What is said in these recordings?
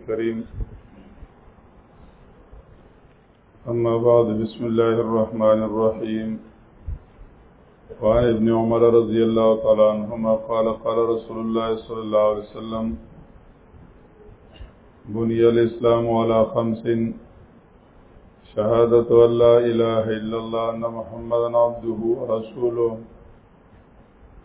الكريم أما بعد بسم الله الرحمن الرحيم وعن ابن عمر رضي الله تعالى عنهما قال قال رسول الله صلى الله عليه وسلم بني الإسلام على خمس شهادة أن لا إله إلا الله أن محمدا عبده ورسوله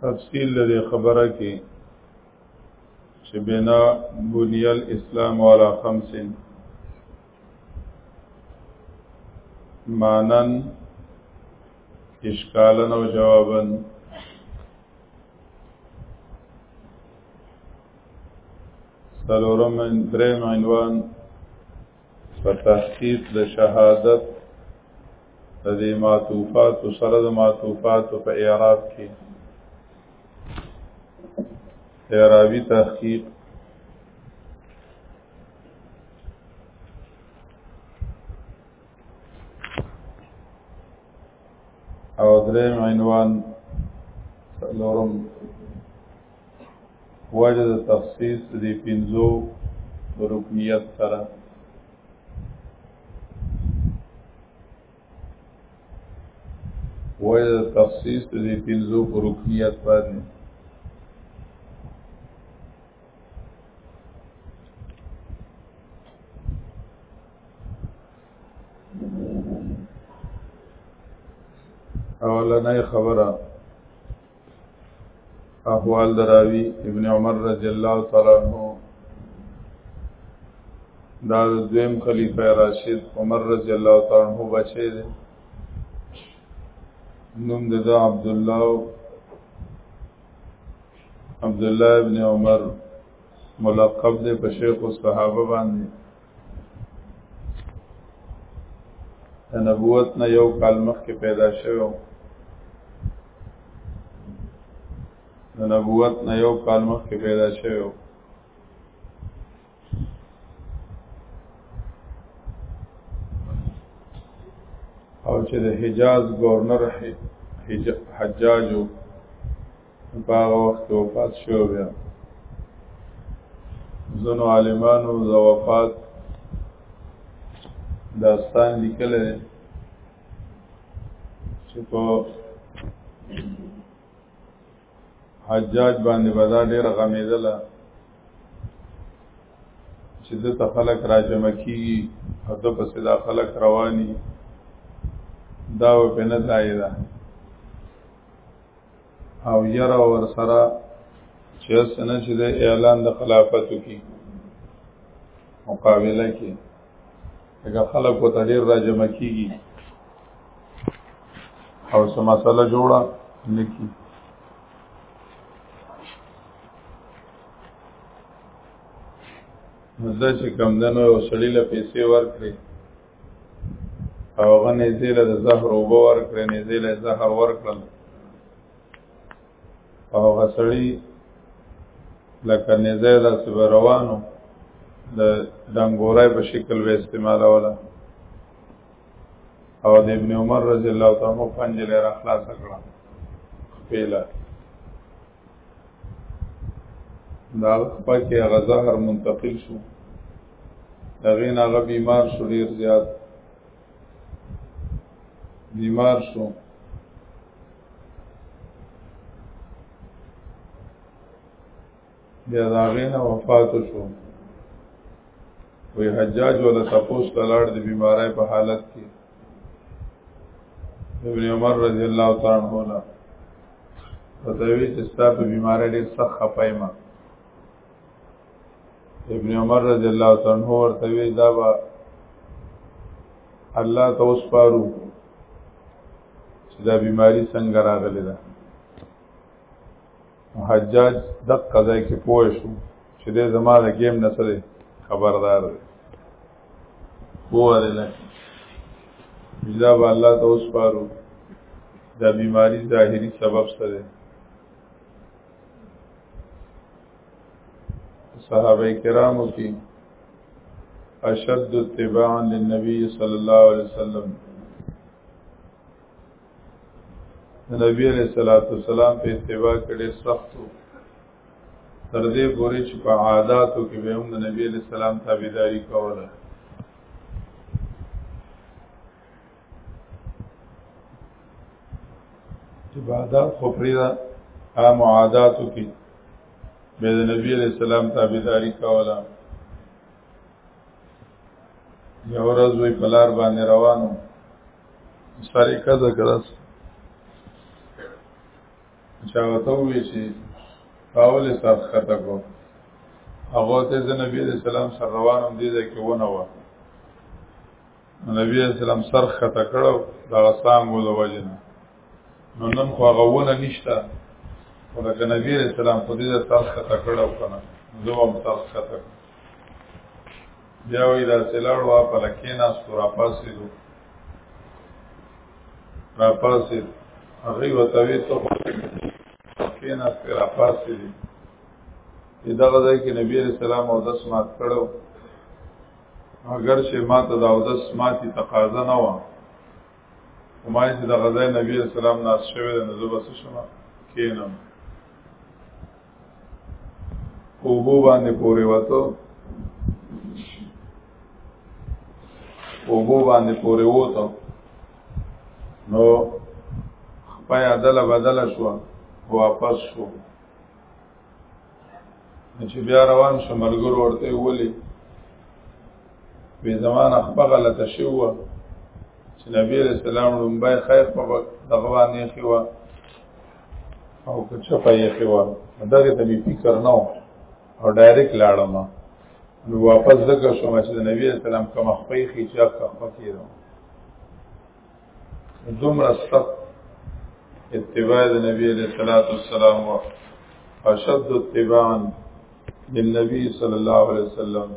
تفصیل لري خبره کې چې بنا بنی الاسلام علی خمس مانن اشکالن او جوابن سلورم درم عنوان په تحقیق د شهادت د دې معطوفات سره د معطوفات په اعراب کې اعرابي تحقیق او دریم عنوان لورم وجه د تخصیص دی پنځو رکنیت سره وجه د تخصیص دی پنځو رکنیت باندې اولنې خبره احوال دراوی ابن عمر رضی الله تعالی عنہ دا دویم خلیفہ راشد عمر رضی الله تعالی عنہ بچی دی نوم د عبد الله عبد الله ابن عمر ملقب دی په شیخ الصحابه باندې د نبوت نه یو کال مخکې پیدا شوی د نبوت نه یو کال مخکې پیدا شوی او چې د حجاز گورنر حجاجو په هغه وخت وفات شو بیا زنو عالمانو د وفات داستان لیکل دی چې په حجاج باندې بدا ډېر غمیدله چې د تخلق راجمع کیږي او د پسې دا خلق رواني دا په نه ځای ده او یرا ور سره چې سنه چې د اعلان د خلافت کی مقابله کې هغه خلک په تدیر را جمع کیږي او سم مسله جوړه نکی مزه چې کم دنو سړی له پیسې ورکړي او هغه نزیل د زهر او باور کړې نزیل زهر ورکړل او هغه سړی لکه نزه دا سب روانو د دنګورای په شکل به استعمال ولا او د ابن عمر رضی الله تعالی عنہ پنځه لري خلاص کړه پیلا دا پکې هغه زهر منتقل شو هغه نه هغه بیمار شو ډیر زیات بیمار شو بیا دا هغه نه وفات شو وی حجاج ولا تپوس تلاړ د بیمارای په حالت کې ابن عمر رضی الله تعالی عنہ پتوی چې ستاسو بیماری ډېر سخت خپایما ابن عمر رضی الله تعالی عنہ ورته وی دا با الله ته اوس پارو چې دا بیماری څنګه راغلی ده حجاج دقه ځای کې پوه شو چې د زمانه ګیم نه سره خبردار دی وواله نه بلا با الله ته اوس پارو دا بیماری ظاهری سبب سره صحابه کرامو کې اشد اتباعا للنبي صلی الله علیه وسلم نبی علیہ الصلوۃ والسلام په اتباع کړي سختو تر دې پورې چې په عاداتو کې به هم د نبی علی السلام تابعداري کوله عبادت خو پریدا عام عاداتو کې به د نبی علی السلام تابعداري کوله یو ورځ وی پلار باندې روانو ساری کزا کړه چا ته وی چې پاول سات خطا کو هغه ته د نبی عليه السلام سره روانم دي ده کې ونه و نبی عليه السلام سر خطا کړو دا سام ول وجنه نو نن خو هغه ونه نشته ولکه نبی عليه السلام خو دې سر خطا کړو کنه زه هم سر خطا کړو بیا وی دا سلاړ وا په لکینا سورا پاسې دوه را پاسې هغه وتاوی ته کینا پر را پاسې دي دا غځای کې نبی رسول الله او داس مات کړو اگر چې ما ته دا او داس ماتي تقاضا نه و کومای چې دا غځای نبی رسول الله ناس شوی د نزوبه شمه کینم اوبو باندې پورې وته اوبو باندې پورې وته نو خپل عدل بدل شو واپس شو چې بیا روان شو ملګرو ورته ولي په زمانه خپل غلطه شو چې نبی رسول الله لومبای خیر په دغه باندې خو او که چا پای خوا دغه ته می فکر نه او ډایرک لاړم نو واپس دغه شوم چې د نبی اسلام کوم خپې خې چې اخته پکې راو دومره سخت اتباع د نبی علیہ الصلوۃ والسلام او اشد اتباعا للنبي صلی الله علیه وسلم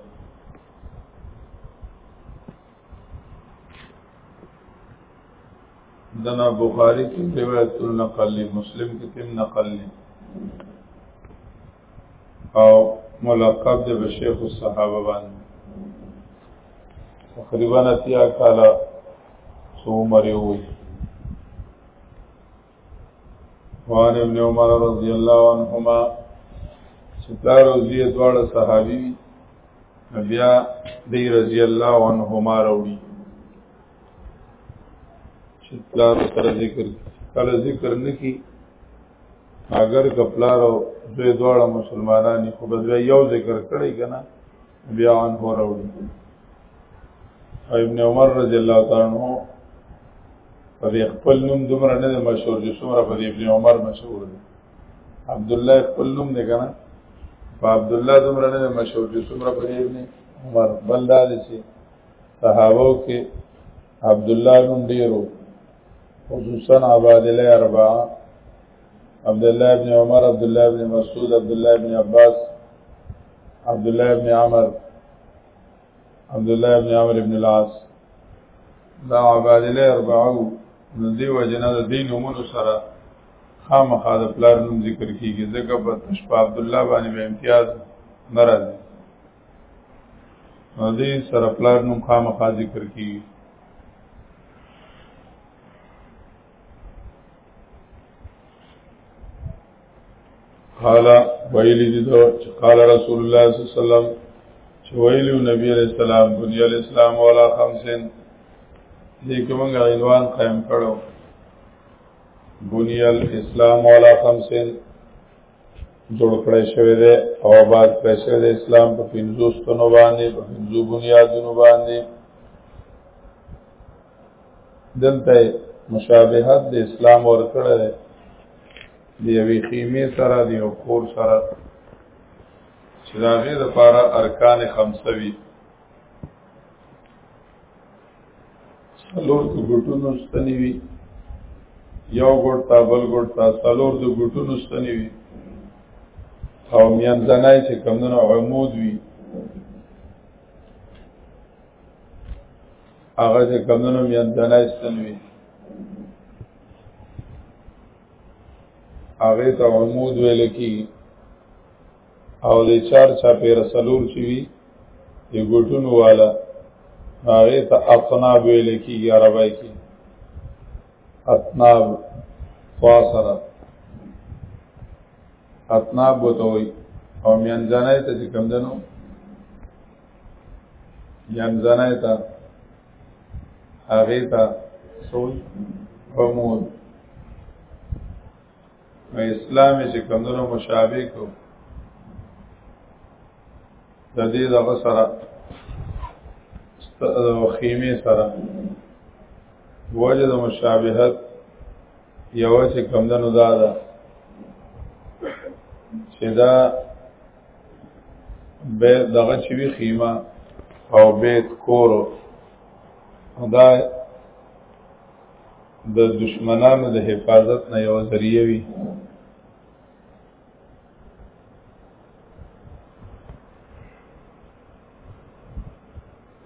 دنا بخاری کی روایت النقل لی مسلم کی تم نقل لی او ملقب دی بشیخ الصحابه باندې تقریبا اتیا کالا سو عمر وي وان ابن عمر رضی الله عنهما چې پلار او زوی دواړه صحابي وي بیا دی رضی الله عنهما راوړي چې پلار سره ذکر کله ذکر نکي اگر کپلار او دوی دواړه مسلمانانی خو بدوی یو ذکر کړی کنه بیا عن هو راوړي ابن عمر رضی الله تعالی عنہ په دې خپل نوم دومره نه مشهور دي څومره په دې ابن عمر مشهور دي عبد الله خپل نوم دی کنه په عبد الله دومره نه مشهور دي څومره په دې ابن عمر بل دا دي چې صحابه کې عبد الله نوم ډیرو خصوصا عباد الله اربعه عبد الله ابن عمر عبد الله ابن مسعود عبد الله ابن عباس عبد الله ابن عمر عبد الله ابن عمر ابن العاص دا عباد الله اربعو ندی وجنه د دین عمر سره خامخا د پلار نوم ذکر کیږي ځکه په تشپ عبد الله باندې به امتیاز ناراضي ندی سره پلار نوم خامخا ذکر کیږي قال ویلی دي دا چې قال رسول الله صلی الله علیه وسلم چې ویلی نبی علیہ السلام بنی الاسلام ولا خمسن دې کومه عنوان قائم کړو بنی الاسلام ولا خمسن جوړ کړی شوی دی او آباد کړی شوی دی اسلام په پنځو ستنو باندې په پنځو بنیادونو باندې دلته مشابهت د اسلام ور کړه دی د یوې خیمې سره د یو کور سره چې د هغې دپاره ارکان خمسه وي څلور د ګوټونو ستنې وي یو ګوټ ته بل ګوټ ته څلور د ګوټونو ستنې وي او میانځنی چې کمونه عمود وي هغه چې کمونو میندنه استنوي هغه ته عمود ویل کی او د چار چا پیر سلور چی وی د ګټون والا هغه ته اقناب ویل کی عربی کی اقناب فاصله اطناب وته وي او میانځانای ته چې کم دنو میانځانای ته هغه ته سوي فمود نو اسلام چې کم دنو مشابه کو د دې دغه سره خیمه سره وجد مشابهت یو چې کمدنو دا ده چې دا به دغه چې وی خیمه او بیت کور دا د دشمنانو د حفاظت نه یو ذریعہ وی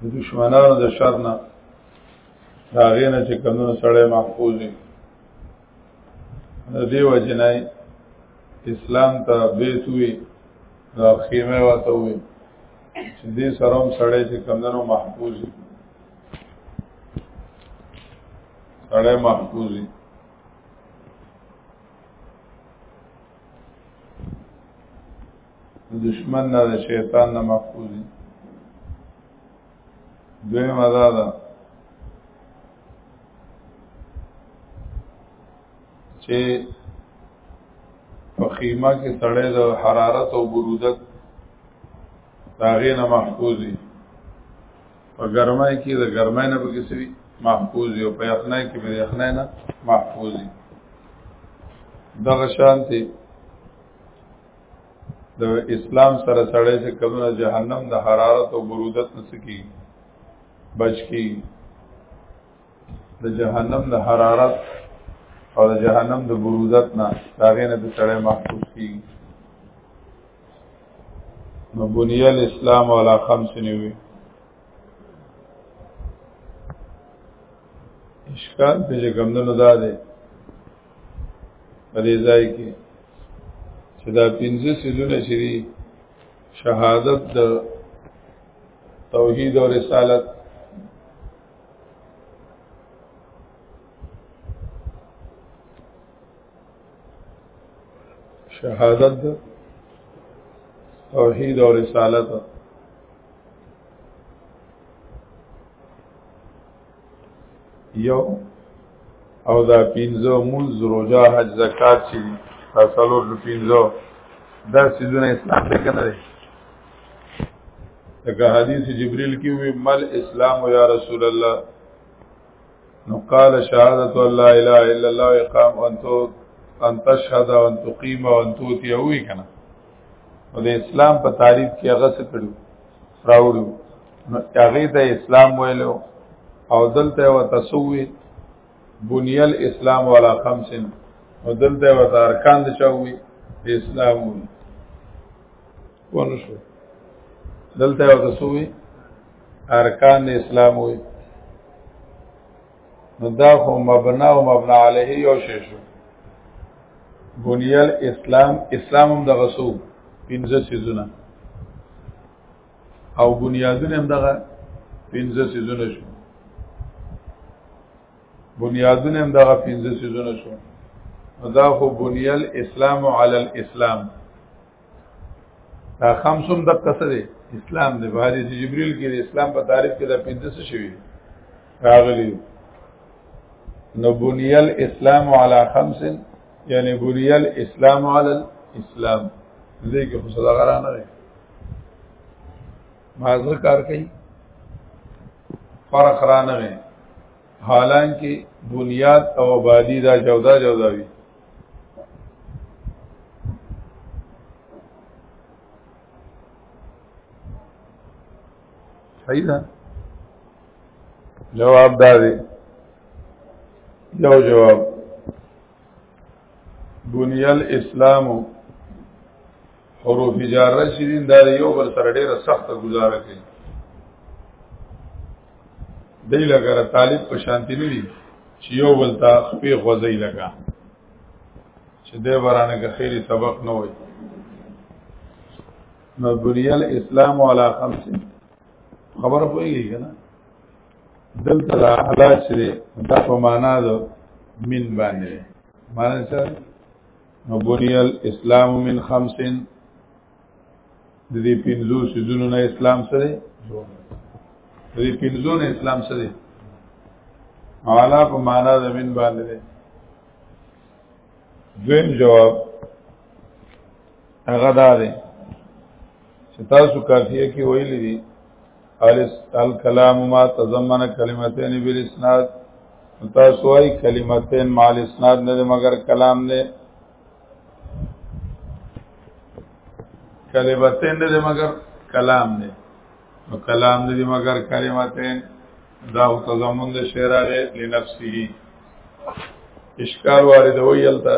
د دشمنانو د شر نه دا غینه چې کمونو سړی محفوظ وي د دې وجه نه اسلام ته بیت وي دا خیمه وته وي چې دې سره هم سړی چې کمونو محفوظ وي سړی محفوظ وي د دشمن نه د شیطان نه محفوظ دي دوی مزا ده چې په خیمه کې سړی د حرارت او برودت داغې نه محفوظ وي په ګرمای کې د ګرمای نه پکې سوي محفوظ وي او په یخنای کې به یخنای نه محفوظ وي دغه شانتي د اسلام سره سړی چې کمونه جهنم د حرارت او برودت نسکی بچ کی د جهنم د حرارت او د جهنم د برودت نه داغه نه د سړی محفوظ کی نو بنی الاسلام علی خمس نیوی اشکال په جګمدنو دا دی په دې ځای کې چې دا پنځه سيزونه چې دي شهادت د توحید او رسالت شهادت د توحید او رسالت یو او دا پینځو موز روجا حج زکات چې دا څلور د پینځو دا سيزونه اسلام ته کنه دي لکه حدیث جبريل کې وی مل اسلام یا رسول الله نو قال شهادت الله اله الا الله اقام انت ان تشهد ان تقيم ان توتي وی کنه او د اسلام په تعریف کې هغه څه کړو راوړو نو هغه ته اسلام ویلو او دلته و تسوی بنی الاسلام ولا خمسن او دلته و ارکان د چاوی اسلام وی ونشو دلته و تسوی ارکان اسلام وی نو دا خو مبنا او مبنا علیه یو شی شو بنیل اسلام اسلام هم دغه سو پنځه سيزونه او بنیادونه هم دغه پنځه سيزونه شو بنیادونه هم دغه پنځه سيزونه شو دا خو بنیل اسلام علی الاسلام دا خمسم د قصه دی اسلام دی په حدیث جبرئیل کې د اسلام په تعریف کې دا پنځه څه شوی راغلی نو بنیل اسلام علی خمس یعنی بنیل اسلام علی الاسلام دې کې خو صدا غرانه دی مازه کار کوي فرق رانه حالانکه بنیاد او آبادی دا جودا جودا وي صحیح ده جواب دا دی یو جواب بنی الاسلام حروف جاره چې دین دا یو بل سره ډیره سخته گزاره کوي دی لګره طالب په شانتی نه دي چې یو بل ته خپې خوځي لګا چې دې برانه کې خیری سبق نه وي مبنی الاسلام علی خمس خبر پوهیږي کنه دلته دا حالات چې دا په معنا ده من باندې معنا څه بنی الاسلام من خمسن د دې پنځو سيزونو نه اسلام سره د دې پنځو نه اسلام سره اعلی په معنا د من باندې ده دویم جواب هغه دا دی چې تاسو کافیه کې ویلي دي الکلام ما تضمن کلمتین بالاسناد تاسو وايي کلمتین مع الاسناد نه مگر کلام نه کلمتین نه مگر کلام نه نو کلام نه مگر کلمتین دا تضمن د شعر علی لنفسه اشکال وارد ویل تا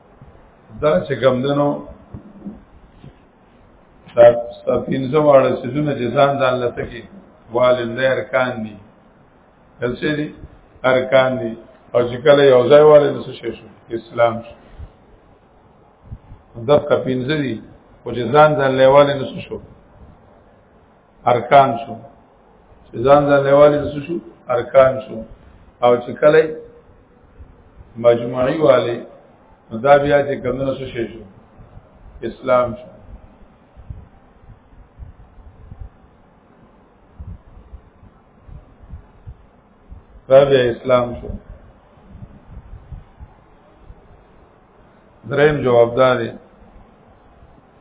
دا چې ګمدنو دا ستاسو واړه سيزونه چې ځان ځان لته کې والندې ارکان دي څه دي ارکان دي او چې کله یو ځای والد څه شي شو اسلام شو دغه پینځه دي او چې ځان ځان لیواله نسو شو ارکان شو چې ځان ځان لیوالې څه شو ارکان شو او چې کله مجموعي والے دا بیا چې کمونه څه شي شو اسلام شو دا بیا اسلام شو دریم جواب دا دی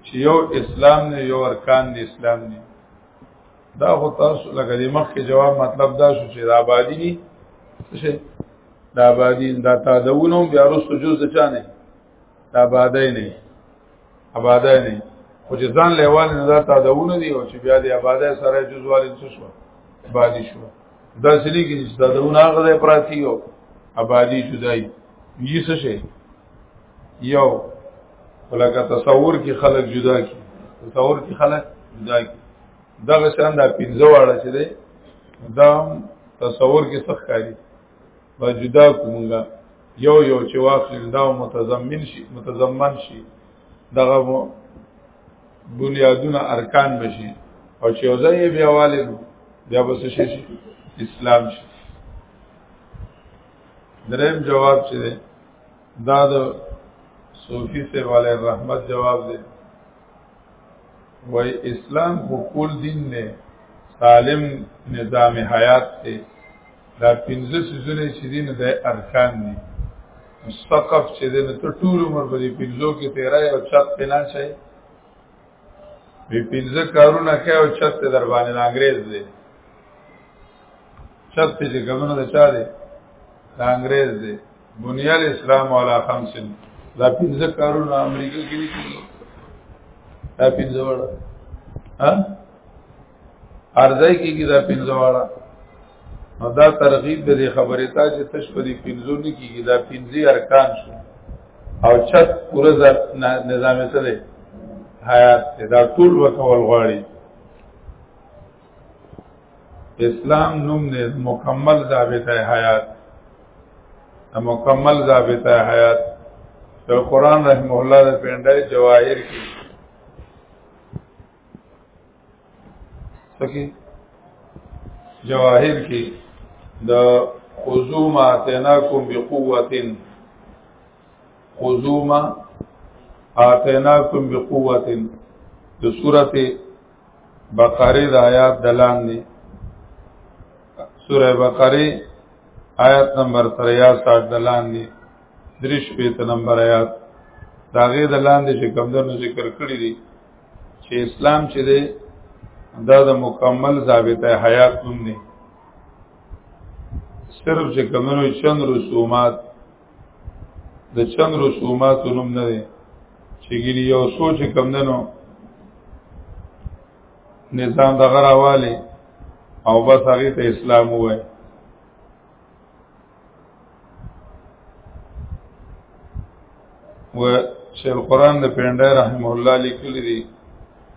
چې یو اسلام نه یو ارکان دی اسلام نه دا خو تاسو لکه د مخکې جواب مطلب دا شو چې دا آبادی دي څه دا آبادی دا تادونه بیا رسو جز چا نه دا آبادی نه آبادی نه خو چې ځان لیوال نه دا تادونه دي او چې بیا د آبادی سره جز والي څه شو آبادی شو دا سلی کې چې تادونه هغه پراتی او آبادی جدای یې څه شي یو ولکه تصور کې خلک جدا کی تصور کې خلک جدا کی دغه شان دا پنځه واړه چې دی دا تصور کې څه ښکاري با جدا کومګه یو یو چې واخل دا متضمن شي متضمن شي دغه بنیادونه ارکان بشي او چې یو ځای بیا والي بیا به څه شي اسلام شي دریم جواب چې دی دا د صوفي سے والے رحمت جواب دی وای اسلام خو کول دین نه سالم نظام حیات دی دا پنځه سيزونه چې دین د ارکان دي مستقف چې دین ته ټول عمر په دې پنځو کې تیرای او چت پنا شي وی پنځه کارونه کوي او چت در باندې انګريز دی چت چې کومونه ده چا دی د انګريز دی بنيال اسلام والا خمسن دا پنځه کارونه امریکا کې نه کیږي دا پنځه وړه ها ارزای کېږي دا پنځه وړه نو دا ترغیب د دې خبرې ته چې تش په دې پنځو نه کیږي دا پنځه ارکان شو او چت پوره نظام څه دی حیات دی دا ټول وکول غواړي اسلام نوم نه مکمل ضابطه حیات مکمل ضابطه حیات د قران رحم الله د پندای جواهر کې سکی جواهر کې د خذو ما اتناکم بقوه خذو ما اتناکم بقوه د سورته بقره د آیات دلان دي سوره بقره آیات نمبر 63 دلان دي دریش پیت نمبر آیات داغه دلان دي چې کمدر ذکر کړی دي چې اسلام چې دی دا د مکمل ضابطه حیات نوم دی صرف چې کمنو چند رسومات د چند رسومات نوم نه دی چې ګری یو سوچ کم دنو نظام دغه راواله او بس هغه ته اسلام وای و شیخ القران د پنده رحم الله لیکلی دی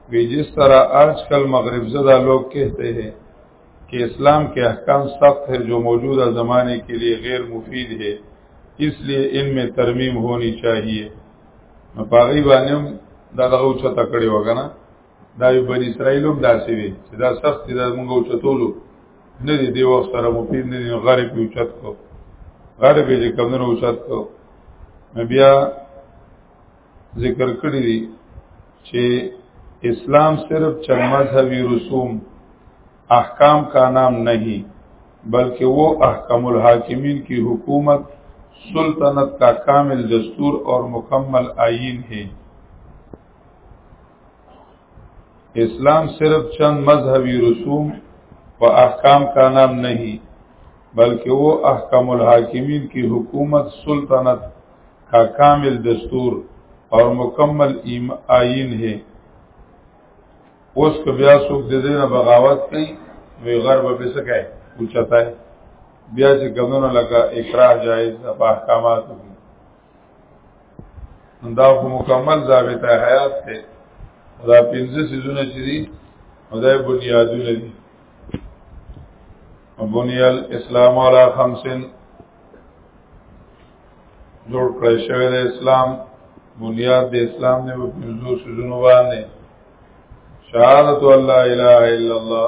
وی جس طرح آج کل مغرب زدہ لوگ کہتے ہیں کہ اسلام کے احکام سخت ہے جو موجودہ زمانے کے لیے غیر مفید ہے اس لیے ان میں ترمیم ہونی چاہیے نو پاغي باندې هم دا دغه اوچته کړی وګنه دا بنی اسرائیل هم داسې وي چې دا سخت دي دا موږ اوچتولو نه دی دی وخت سره مو پین دی غره کې اوچت کو غره کې چې کمونو اوچت کو بیا ذکر کړی دی چې اسلام صرف چند مذهبي رسوم احکام کا نام نہیں بلکہ وہ احکم الحاکمین کی حکومت سلطنت کا کامل دستور اور مکمل آئین ہے اسلام صرف چند مذهبی رسوم و احکام کا نام نہیں بلکہ وہ احکام الحاکمین کی حکومت سلطنت کا کامل دستور اور مکمل آئین ہے اوس که بیا څوک د دې نه بغاوت کوي وی غرب به څه کوي اوچتای بیا چې ګمنو لکه اقرار جایز په احکاماتو دا خو مکمل ضابط حیات ته دا پنځه سيزونه چې دي دا بنیادونه دي بنی الاسلام علی خمسن جوړ کړی شوی د اسلام بنیاد د اسلام نه په پنځو سيزونو باندې شهادت الله اله الا الله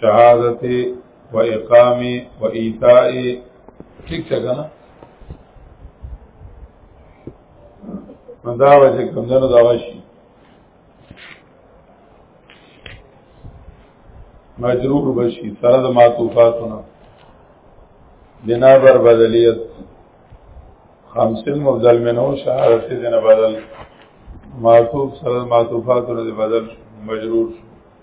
شهادت و اقام و ایتاء ٹھیک څه کنه دا وجه کوم نه دا وشي مجرور بشي سره د معطوفاتونه بنا بر بدلیت خمسین مبدل منو شهادت دین بدل معطوف سره معطوفاتونه بدل مجرور شو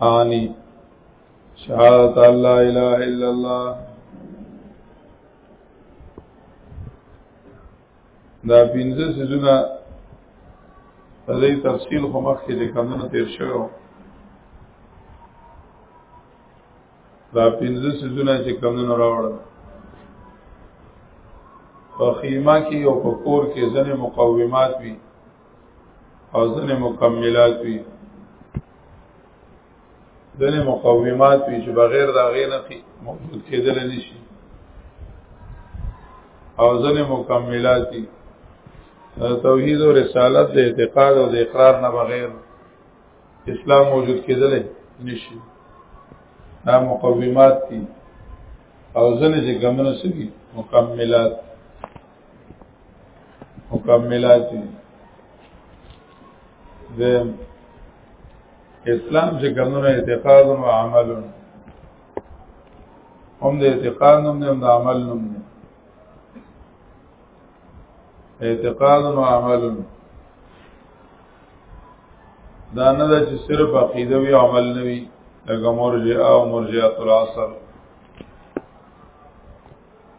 آنی شهادت الله اله الا الله دا پنځه سيزونه په دې تفصیل خو مخکې د کمونو تیر شوو دا پنځه سيزونه چې کمونو راوړل په خیمه کې او په کور کې ځنې مقومات وي او ځنې مکملات وي ځنې مقومات وي چې بغیر د هغې نه موجود کېدل نه شي او ځنې مکملات دي توحید او رسالت د اعتقاد او د اقرار نه بغیر اسلام موجود کېدل نه شي دا مقومات دي او ځنې چې ګمنه سوي مکملات مکملات دي د اسلام چې کومره اعتقاد او عمل هم د اعتقاد نوم دی هم د عمل نوم دی اعتقاد او عمل دا نه ده چې صرف عقیده وی عمل نه وی لکه مرجئه او مرجئه العصر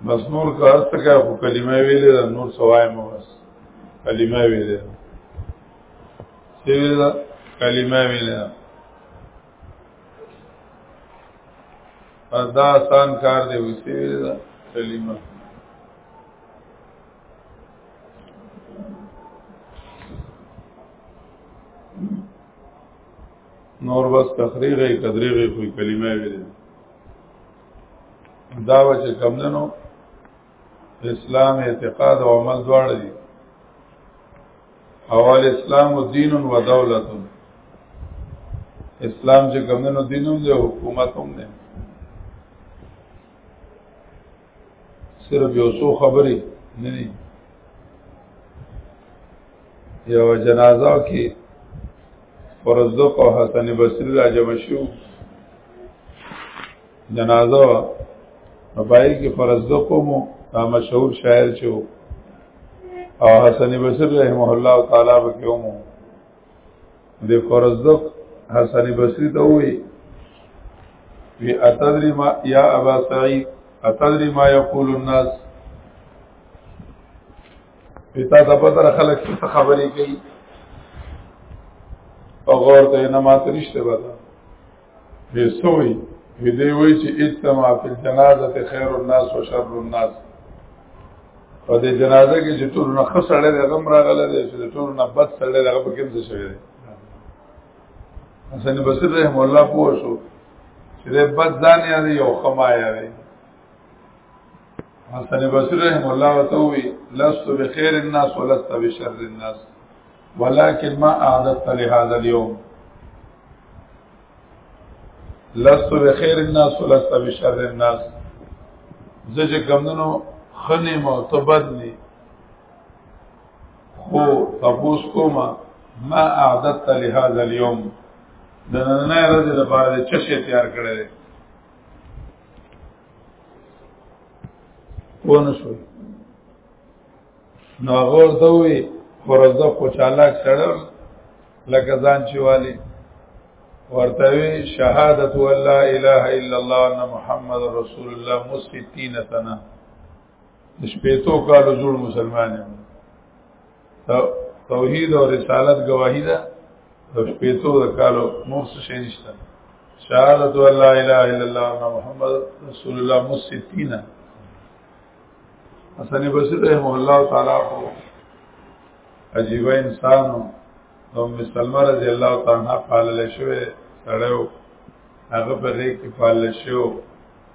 بس نور که هر څه کوي خو کلمه ویلې ده نور څه وایم بس کلمه ویلې ده څه ویلې ده کلمه ویلې ده دا آسان کار دی وې څه ویلې ده کلمه نور بس تخریغ ای تدریغ ای کوئی کلمه ویلې دا و چې کمدنو اسلام اعتقاد او عمل دواړه دي اول اسلام او دین او دولت اسلام چې کمدنو دینوم دی حکومت هم دی صرف یو څو خبرې نه دي یو جنازه کې فرزدق او حسن بصری را جمع شو جنازه او پای کې فرزدق مو مشهور شاعر چې او حسن بصری رحمه الله تعالی وکيو مو د فرزدق حسن بصری ته وی وی اتدری ما یا ابا سعید اتدری ما یقول الناس پتا ته پته را خلک څه خبرې کوي په غور ته نه ماته نشته ودا به سوې وی دی وی چې اجتماع فی الجنازه خیر الناس و شر الناس په دې جنازه کې چې ټول نه خسړې د غم راغله دي چې ټول نه بد سړې د غم کې څه شوی دی حسن بصری رحم الله پوه شو چې بد ځان یې یو خما یې حسن بصری رحم الله وتوي لست بخير الناس ولست بشر الناس ولكن ما اعددت لهذا اليوم لست بخير الناس ولست بشر الناس زجه کمنو خنه معتبر نه خو تبوس کوما ما اعددت لهذا اليوم د نن نه ورځې لپاره چې څه تیار کړی ونه شو نو هغه ورته وی ورځه خو چالاک سره لکه ځان چې والی ورته وی شهادت والله اله الا الله ان محمد رسول الله مستین سنه شپېتو کالو جوړ مسلمان یم توحید او رسالت گواهی ده د شپېتو د کالو نور څه شي نشته شهادت ان لا اله الا الله ان محمد رسول الله مسیتینا حسن بصری رحم الله تعالی کو عجیب انسان او ام سلمہ رضی الله تعالی عنها پالل شوی سړیو هغه په ریک کې پالل شوی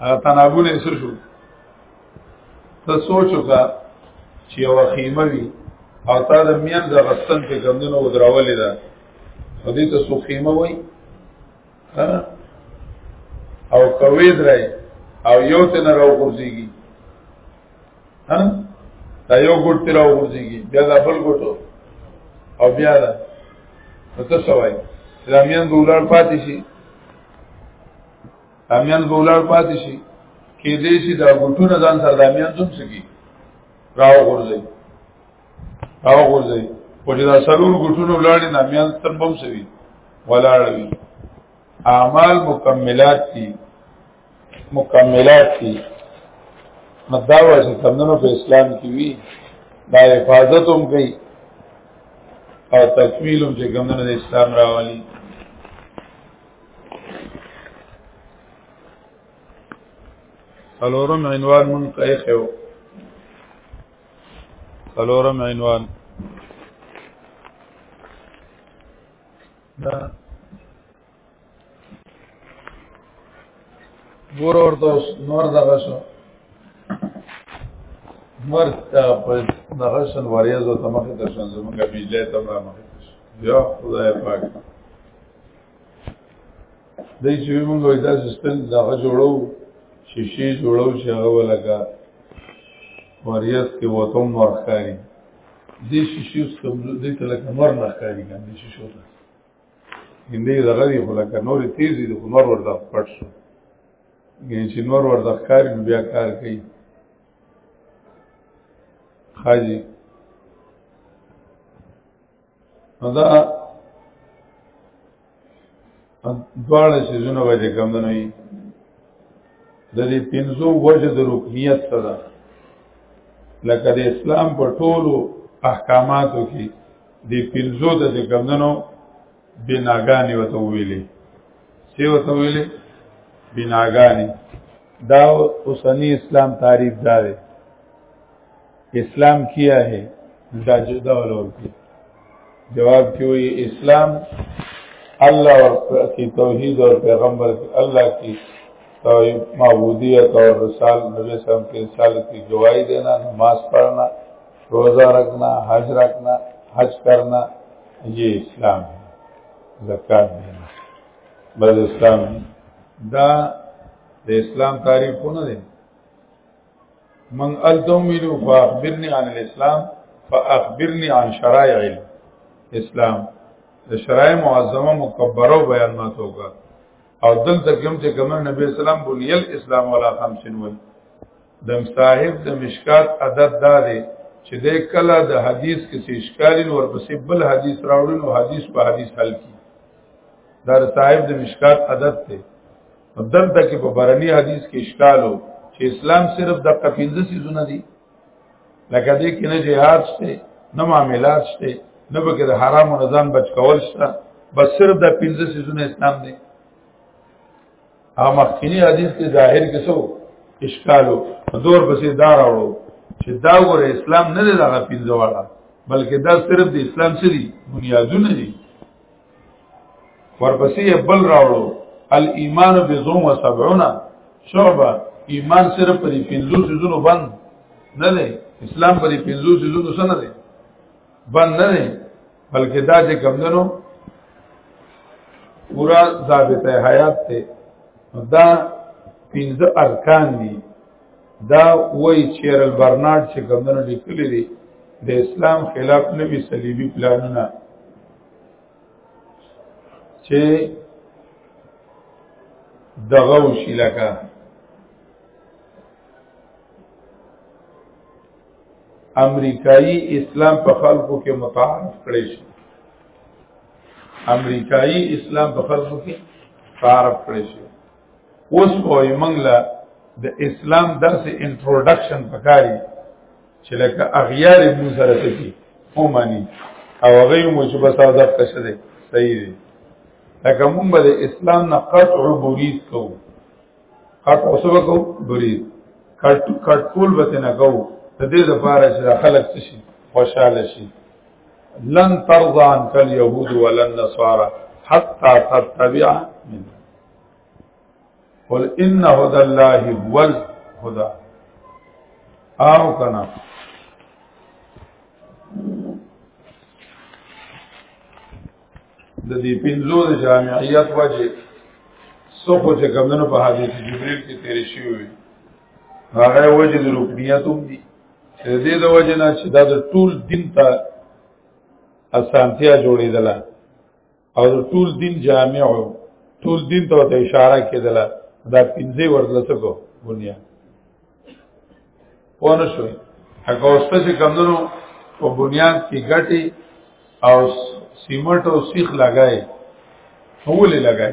هغه تنابونه یې شو ته سوچ وکړه چې یو خیمه وي او تا د میان د غستن په ګمدنو ودرولې ده او دې ته سو خیمه وای او کوي درای او یو ته نه راو ګرځيږي ها دا یو ګټ ته راو ګرځيږي بیا دا بل ګټو او بیا دا څه سوای اسلامیان ګولار پاتې شي دامیان به ولار پاتې شي کې دې شي دا ګټونه ځان سره دامیان زوم سکی راو غورځي راو غورځي او چې دا سرور ګټونه ولاړې دامیان تنبم سوي ولاړوي اعمال مکملات دي مکملات دي مداوا چې تمنو په اسلام کې وی دا حفاظت هم کوي او تکمیل هم چې ګمنه د اسلام راوالي سلورم عنوان مونږ ته یې خو سلورم عنوان دا ګور ورته نور دغه شو مرد تا په دغه شن وریاض او تمخه ته شن زمونږه بجلی ته مخه ته شو یا خدای پاک د چې موږ وای دا سیستم دا جوړو شیشې جوړو چې هغه ولګا وریاض کې وته مرخاري دې شیشې اوس کوم دې ته لکه مر نه ښکاري ګان دې شیشو ته هندې دغه دی خو لکه نورې تیزې دي خو نور ورته پټ شو ګین چې نور ورته ښکاري بیا کار کوي حاجی دا دواړه سيزونه به د کم نه وي د دې پنځو وجه د رکنیت سره لکه د اسلام په ټولو احکاماتو کې د پنځو د کم نه نو بناګانی وته ویلې سی وته ویلې بناګانی دا اوسنی اسلام تعریف دار اسلام کیا ہے دا جدا ولور کی جواب کی ہوئی اسلام اللہ اور کی توحید اور پیغمبر کی اللہ کی معبودیت اور رسال نبی صلی اللہ علیہ وسلم کی رسالت کی گواہی دینا نماز پڑھنا روزہ رکھنا حج رکھنا حج کرنا یہ اسلام ہے زکات دینا بس اسلام دا د اسلام تعریف نه دی من التم ویلو فاخبرني عن الاسلام فاخبرني عن شرائع الاسلام د شرائع معظمه مکبره بیان ما توګه او دلته کوم چې کوم نبی اسلام بنی الاسلام ولا 50 وی د صاحب د مشکات عدد دا دی چې د کله د حدیث کې اشکالین ورپسې بل حدیث راوړل او حدیث په حدیث حل کی دا صاحب د مشکات عدد ته دلته کې په برني حدیث کې اشکال وو چې اسلام صرف د قفینځه سيزونه دي لکه دې کې نه جهاد شته نه معاملات شته نه به کې د حرام او نزان بچ کول شته بس صرف د پنځه سيزونه اسلام دی هغه مخکینی حدیث کې ظاهر کې څو اشکالو دور بسې دار اورو چې دا ور اسلام نه دی هغه پنځه والا بلکې دا صرف د اسلام سری بنیادونه دي ورپسې بل راوړو الايمان بزوم و 70 شعبه ایمان صرف پر 50 سيزونو بند نه دی اسلام پر 50 سيزونو سره نه دی بند نه دی بلکې دا چې کمندنو پورا ضابطه حیات ته دا پنځه ارکان دي دا وای چیرل برنارد چې کمندنو لیکلي دي د اسلام خلاف نوی صلیبی پلانونه چې دغه وشي لکه امریکایي اسلام په خلکو کې متعارف کړي شي امریکایي اسلام په خلکو کې تعارف کړي شي اوس خو یې موږ له د اسلام داسې انټروډکشن پکاري چې لکه اغیار مو سره تکي او مانی او هغه مو چې بس او دغه څه دی صحیح دی لکه موږ به د اسلام نه قطع بریز کوو قطع اوسو کوو بریز کټ کټ کول به نه کوو د دې لپاره چې خلک څه شي خوشاله شي لن ترضى عنك اليهود ولا النصارى حتى تتبع منهم قل ان هدى الله هو الهدى او کنا د دې پنځو د جامعیت وجه سخو چې کمنو په حدیث جبرئیل کې تیر شي وي هغه وجه د رکنیت هم دي د دې د وجه نه چې دا د ټول دین ته اسانتیا جوړېدله او ټول دین جامع ټول دین ته ته اشاره کېدله دا پنځه ورته څه کو بنیا پونه شوې هغه اوسته چې کمندونو په بنیاد کې ګټي او سیمټ او سیخ لګای هولې لګای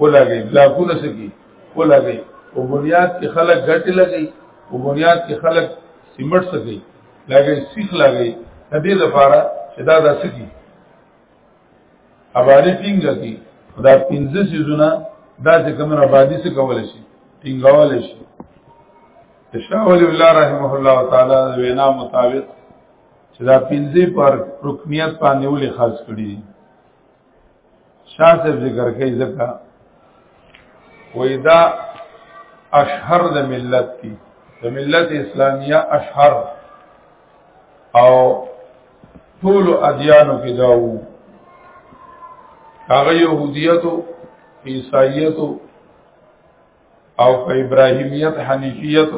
ولګي بلاکونه سکی ولګي او بنیاد کې خلک ګټه لګي او بنیاد کې خلک سیمټ سکی لګي سیخ لګي د دې لپاره چې دا د سکی اباده ټینګ کی دا پنځه سيزونه دا چې کوم اباده څه کول شي ټینګول شي شاه ولی الله رحمه الله تعالی وینا مطابق چې دا پنځه پر رکنیت باندې ولې خاص کړی شاه صاحب ذکر کوي ځکه وای دا اشهر د ملت دی د ملت اسلامیه اشهر او ټول ادیانو کې دا وو هغه يهودیت او عیسایت او په ابراهیمیت حنیفیت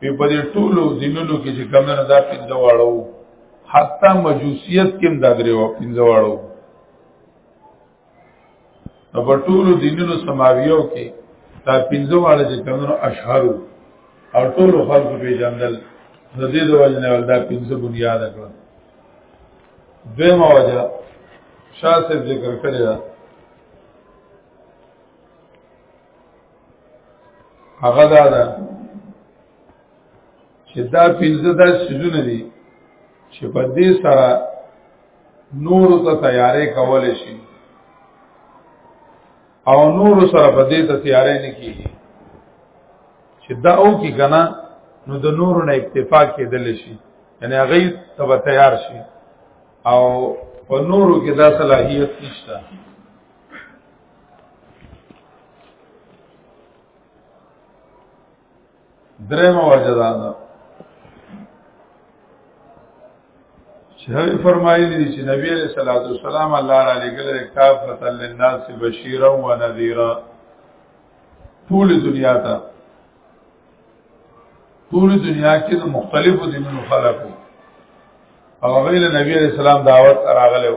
په په دې ټولو دینونو کې چې کومه نه دا پنځه واړو حتی مجوسیت کې هم دا درې و پنځه واړو نو په ټولو دینونو سماویو کې دا پنځه واړه چې کومه اشهر او ټولو خلکو په جندل د دې د وجنه ولدا پنځه بنیاد کړ دویمه وجه شاه صاحب ذکر کړی هغه دا ده چې دا پنځه دا سيزونه دي چې په دې سره نور ته تیارې کول شي او نور سره په دې ته تیارې نه کیږي چې دا او کی کنه نو د نور نه اکتفا کېدل شي یعنی هغه ته تیار شي او په نورو کې دا صلاحیت نشته درم وجه دا ده چې هغه فرمایلی چې نبی علیہ الصلوۃ والسلام الله تعالی ګل کتاب فتل للناس بشیرا و نذیرا ټول دنیا ته ټول دنیا کې د مختلفو دینونو خلکو او غیله نبی علیہ السلام دعوت راغلو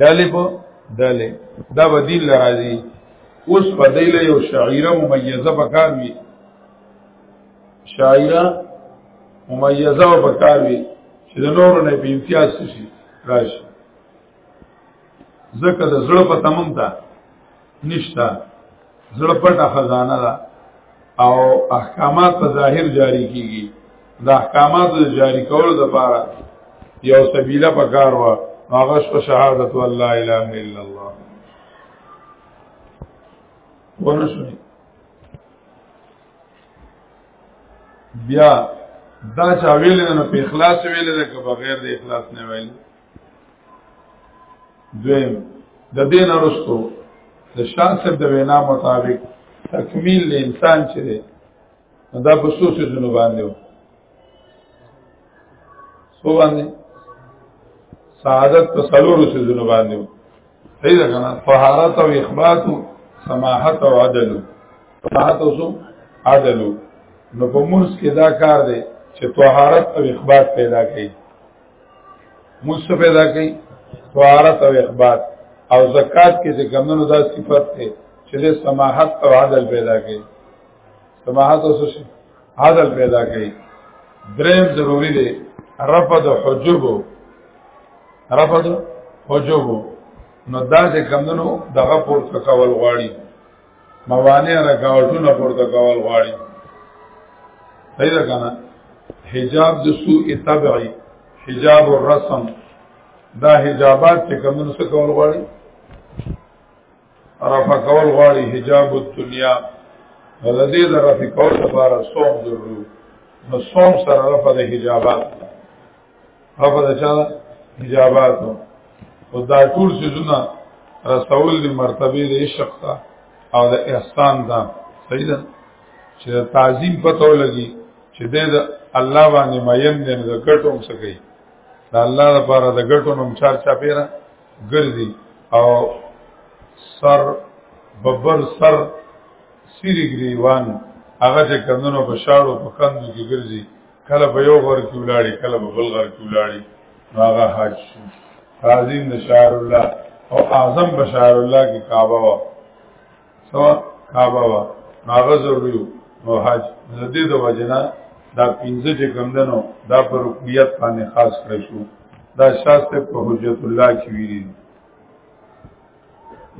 ډلې په ډلې دا بدیل راځي اوس په دې له یو شاعره ممیزه پکار وي شاعره ممیزه پکار وي چې د نورو نه په امتیاز شي راشي ځکه د زړه په تمام ته نشتا زړه پټه خزانه ده او احکامات په ظاهر جاری کیږي د احکامات د جاری کولو لپاره یو سبیله پکار و هغه شو شهادت والله اله الا الله ورسره بیا دا چا ویل نه په اخلاص ویل ده که بغیر د اخلاص نه ویل دویم د دین ارستو د شاسب د وینا مطابق تکمیل له انسان چې دی دا په څو سيزونو باندې و څو باندې سعادت په څلورو سيزونو باندې و صحیح ده کنه طهارت او اخبات سماحت او عدل سماحت او سو عدل نو په مرز کې دا کار دی چې طهارت او اخبات پیدا کړي موږ څه پیدا کوي طهارت او اخبات او زکات کې چې ګمنو دا صفت ته چې د سماحت او عدل پیدا کوي سماحت او سوشي عدل پیدا کوي دریم ضروری دی رفض حجب رفض حجب نو دا چې ګمنو دغه پور څخه ول غواړي موانع رکاوټونه پورته کول غواړي صحیح ده کنه حجاب د سوء تبعی حجاب الرسم دا حجابات چې کومونو څه کول غواړي رفع کول غواړي حجاب الدنیا نو د دې د رفع کول لپاره صوم ضروري نو صوم سره رفع د حجابات هغه د چا حجابات او دا ټول سيزونه رسول دی مرتبه د عشق ته او د احسان ته صحیح ده چې تعظیم پته ولګي چې د الله باندې مېم دې د ګټو هم سکی د الله لپاره د ګټو نوم چار چا پیرا ګرځي او سر ببر سر سیری ګریوان هغه چې کندنو په شاړو په کندو کې ګرځي کله په یو غر کې ولاړی کله په بل غر کې ولاړی هغه حج شو تعظیم د شاعر الله او اعظم بشار الله کې کعبه وا سوا کعبه وا هغه ضروري او حج د دې د وجنا دا پنځه چې کوم دنو دا پر رکویت باندې خاص کړی شو دا شاسته په حجت الله کې ویلي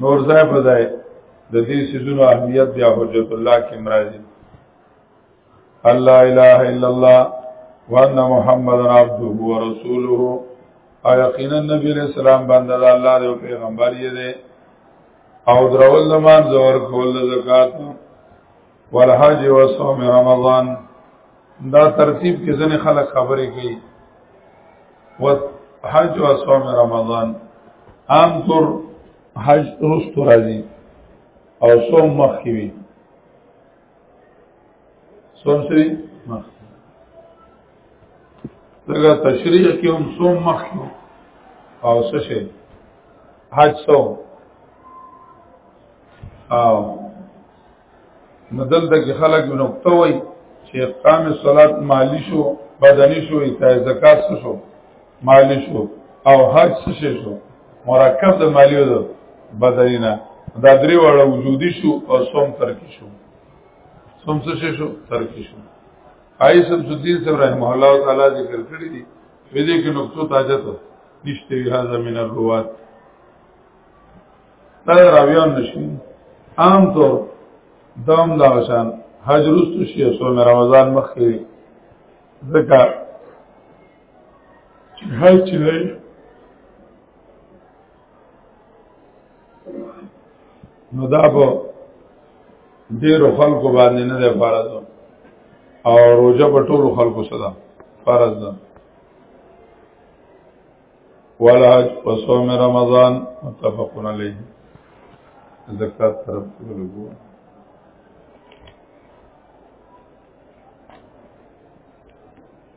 نور ځای په ځای د دې سيزونو اهمیت بیا حجت الله کې مرাজি ان لا اله الا الله وان محمد عبده ورسوله او یقینا نبی علیہ السلام بنده د الله دی او پیغمبر یې دی او درول زمان زور کول زکات والحج وصوم رمضان دا ترتیب کې ځنې خلک خبرې کوي و حج و صوم رمضان عام طور حج رست راځي او صوم مخکې وي سوم سری مخ دغه تشریح کې هم سوم مخ او څه شي حج سو او مدل د خلک نقطه وای چې اقام صلات مالی شو بدني شو ایتای زکات شو مالی شو او حج څه شو مرکب د مالی او بدنینا دا درې واړه وجودي شو او سوم ترکی شو سوم څه شو ترکی شو آی سم سدین صاحب رحم الله تعالی ذکر کړی دی په دې کې نقطو تاجت نشته وی هاذا من الروات دا راویان نشي عام طور دام دا شان حج رستو شي سو رمضان مخکې ځکه چې حج چې دی نو دا په ډېرو خلکو باندې نه دی فرض او روزه په ټولو خلکو سره فرض ده ولا حج وصوم رمضان متفقون علیه زکات طرف ته لګو